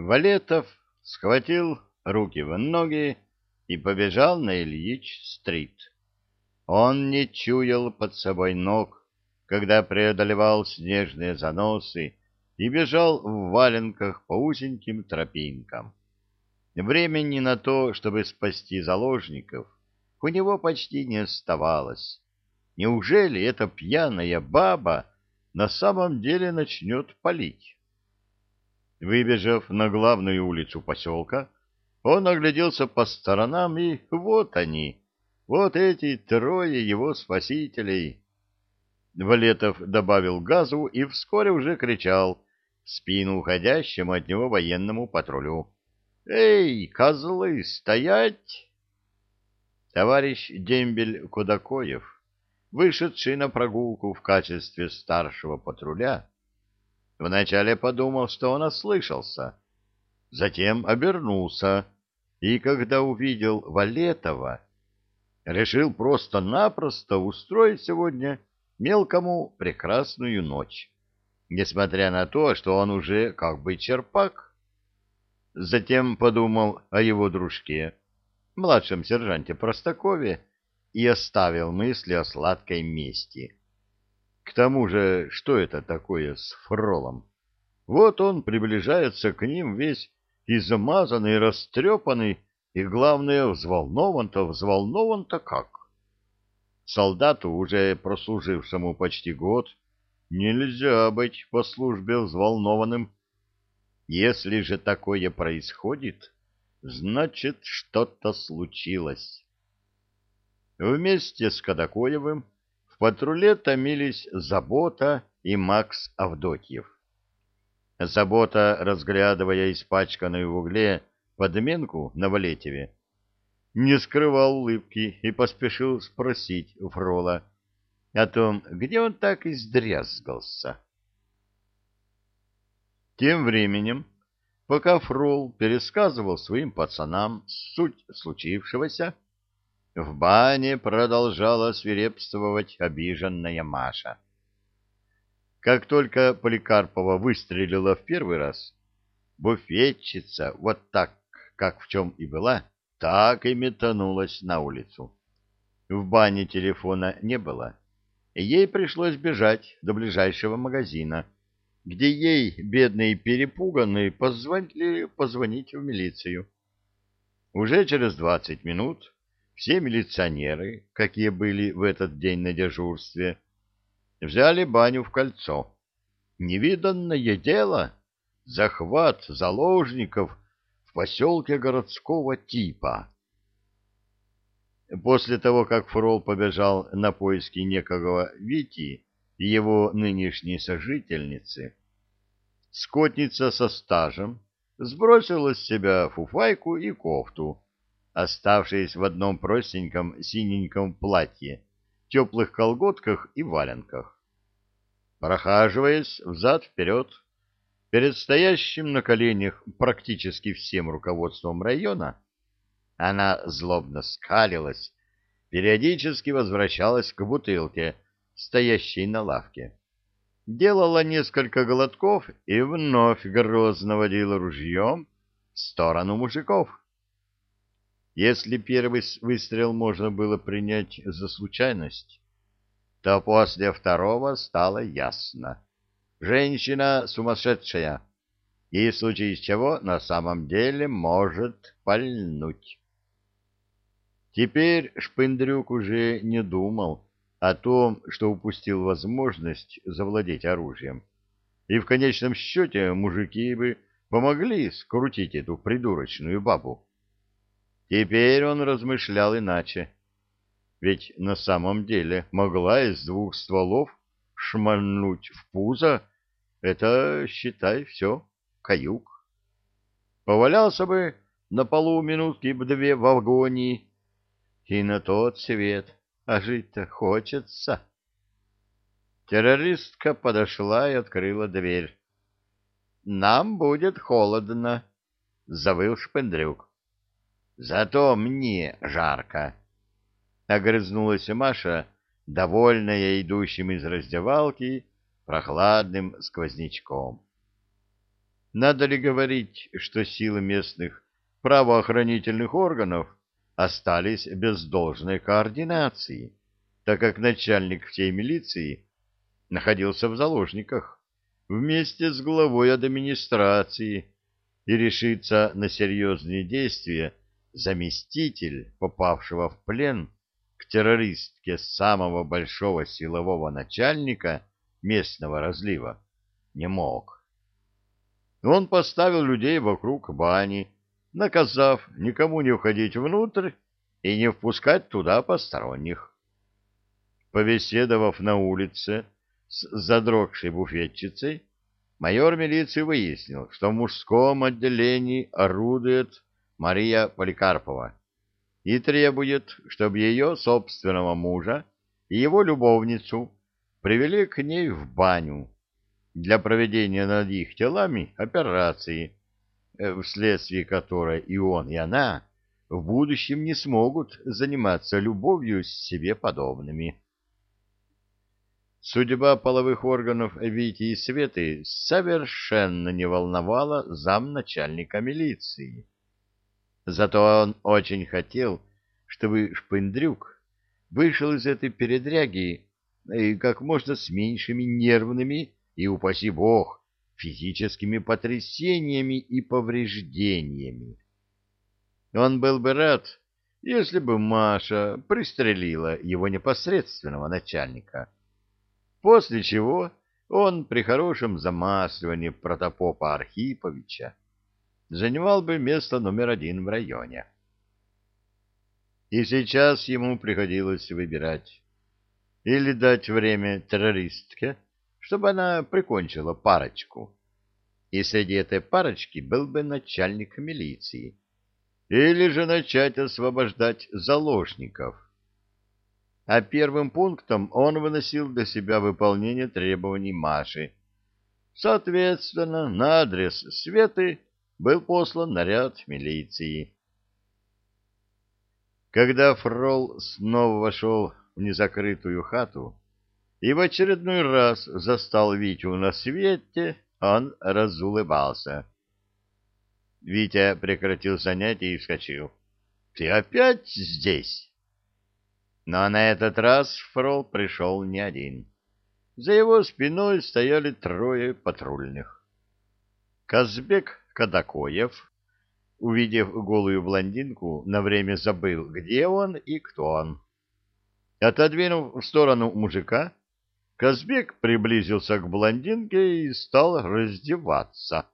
Валетов схватил руки в ноги и побежал на Ильич-стрит. Он не чуял под собой ног, когда преодолевал снежные заносы и бежал в валенках по узеньким тропинкам. Времени на то, чтобы спасти заложников, у него почти не оставалось. Неужели эта пьяная баба на самом деле начнет палить? Выбежав на главную улицу поселка, он огляделся по сторонам, и вот они, вот эти трое его спасителей. Валетов добавил газу и вскоре уже кричал в спину уходящему от него военному патрулю. «Эй, козлы, стоять!» Товарищ Дембель Кудакоев, вышедший на прогулку в качестве старшего патруля, вначале подумал, что он ослышался, затем обернулся, и когда увидел Валетова, решил просто-напросто устроить сегодня мелкому прекрасную ночь, несмотря на то, что он уже как бы черпак. Затем подумал о его дружке, младшем сержанте Простакове, и оставил мысли о сладкой мести. К тому же, что это такое с Фролом? Вот он приближается к ним весь измазанный, растрепанный и, главное, взволнован-то, взволнован-то как? Солдату, уже прослужившему почти год, нельзя быть по службе взволнованным. Если же такое происходит, Значит, что-то случилось. Вместе с Кадакоевым патруле томились Забота и Макс Авдотьев. Забота, разглядывая испачканную в угле подменку на Валетеве, не скрывал улыбки и поспешил спросить у Фрола о том, где он так издрязгался. Тем временем Пока Фрол пересказывал своим пацанам суть случившегося, в бане продолжала свирепствовать обиженная Маша. Как только Поликарпова выстрелила в первый раз, буфетчица вот так, как в чем и была, так и метанулась на улицу. В бане телефона не было. Ей пришлось бежать до ближайшего магазина — где ей, бедной перепуганной, позвонили позвонить в милицию. Уже через двадцать минут все милиционеры, какие были в этот день на дежурстве, взяли баню в кольцо. Невиданное дело — захват заложников в поселке городского типа. После того, как Фрол побежал на поиски некого Вити, и его нынешней сожительницы, скотница со стажем сбросила с себя фуфайку и кофту, оставшись в одном простеньком синеньком платье, теплых колготках и валенках. Прохаживаясь взад-вперед, перед стоящим на коленях практически всем руководством района, она злобно скалилась, периодически возвращалась к бутылке, стоящей на лавке. Делала несколько глотков и вновь грозно водила ружьем в сторону мужиков. Если первый выстрел можно было принять за случайность, то после второго стало ясно. Женщина сумасшедшая, и в случае чего на самом деле может пальнуть. Теперь Шпындрюк уже не думал, о том, что упустил возможность завладеть оружием. И в конечном счете мужики бы помогли скрутить эту придурочную бабу. Теперь он размышлял иначе. Ведь на самом деле могла из двух стволов шмальнуть в пузо, это, считай, все, каюк. Повалялся бы на полу минутки две в агонии, и на тот свет — а жить-то хочется. Террористка подошла и открыла дверь. «Нам будет холодно», — завыл Шпендрюк. «Зато мне жарко», — огрызнулась Маша, довольная идущим из раздевалки прохладным сквознячком. Надо ли говорить, что силы местных правоохранительных органов остались без должной координации, так как начальник всей милиции находился в заложниках вместе с главой администрации, и решиться на серьезные действия заместитель, попавшего в плен к террористке самого большого силового начальника местного разлива, не мог. Он поставил людей вокруг бани, наказав никому не уходить внутрь и не впускать туда посторонних. Повеседовав на улице с задрогшей буфетчицей, майор милиции выяснил, что в мужском отделении орудует Мария Поликарпова и требует, чтобы ее собственного мужа и его любовницу привели к ней в баню для проведения над их телами операции, э, вследствие которой и он, и она в будущем не смогут заниматься любовью с себе подобными. Судьба половых органов Вити и Светы совершенно не волновала замначальника милиции. Зато он очень хотел, чтобы Шпындрюк вышел из этой передряги и как можно с меньшими нервными и, упаси бог, физическими потрясениями и повреждениями. Он был бы рад, если бы Маша пристрелила его непосредственного начальника — После чего он при хорошем замасливании протопопа Архиповича занимал бы место номер один в районе. И сейчас ему приходилось выбирать. Или дать время террористке, чтобы она прикончила парочку. И среди этой парочки был бы начальник милиции. Или же начать освобождать заложников а первым пунктом он выносил для себя выполнение требований Маши. Соответственно, на адрес Светы был послан наряд милиции. Когда Фрол снова вошел в незакрытую хату и в очередной раз застал Витю на свете, он разулыбался. Витя прекратил занятие и вскочил. — Ты опять здесь? Но на этот раз Фрол пришел не один. За его спиной стояли трое патрульных. Казбек Кадакоев, увидев голую блондинку, на время забыл, где он и кто он. Отодвинув в сторону мужика, Казбек приблизился к блондинке и стал раздеваться.